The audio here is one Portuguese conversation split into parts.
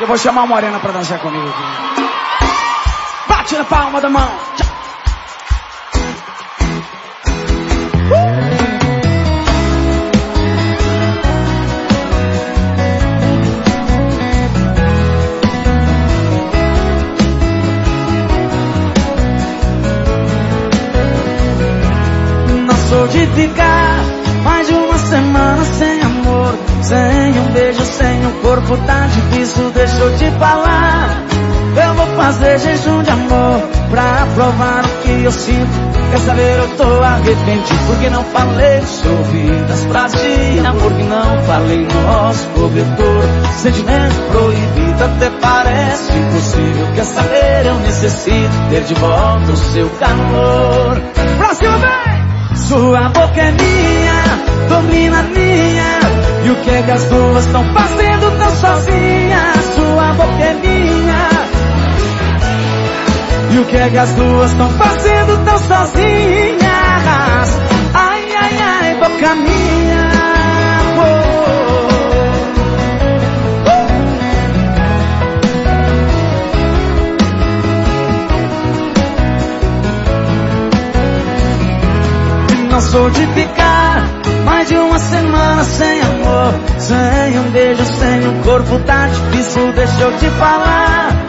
Eu vou chamar a Morena pra dançar comigo aqui. Bate na palma da mão. Não sou de ficar mais de uma semana sem amor, sem um beijo, sem um corpo, tá difícil, deixa eu te falar. Eu vou fazer jejum de amor pra provar o que eu sinto. Quer saber, eu tô arrependido porque não falei sobre das frases de amor que não falei no nosso cobertor. Sentimento proibido até parece impossível. Quer saber, eu necessito ter de volta o seu calor. Próximo vem! Sua boca é minha, domina minha. E o que é que as duas estão fazendo que que as duas estão fazendo tão sozinhas? Ai, ai, ai, boca minha. Não sou de ficar mais de uma semana sem amor, sem um beijo, sem um corpo, tá difícil, deixa eu te falar.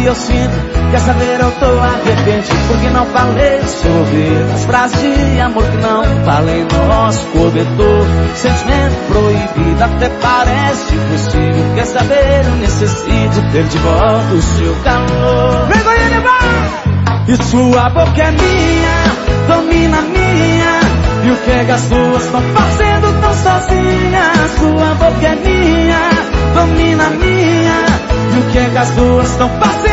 Que eu sinto. Quer saber, eu tô arrependido porque não falei sobre as frases de amor que não falei no nosso cobertor. Sentimento proibido até parece impossível. Quer saber, eu necessito ter de volta o seu calor. Vem, Goiânia, vai! E sua boca é minha, domina minha. E o que é que as duas estão fazendo tão sozinhas? Sua boca é minha, domina minha. E o que é que as duas estão fazendo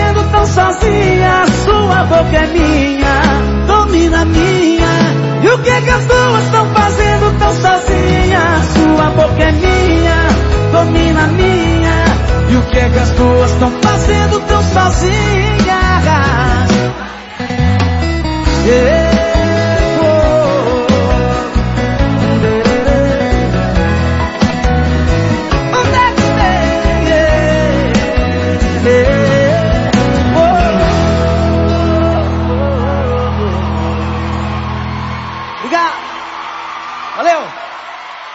tão sozinhas? Sua boca é minha, domina minha. E o que é que as duas estão fazendo tão sozinhas? Sua boca é minha, domina minha. E o que é que as duas estão fazendo tão sozinhas? Yeah.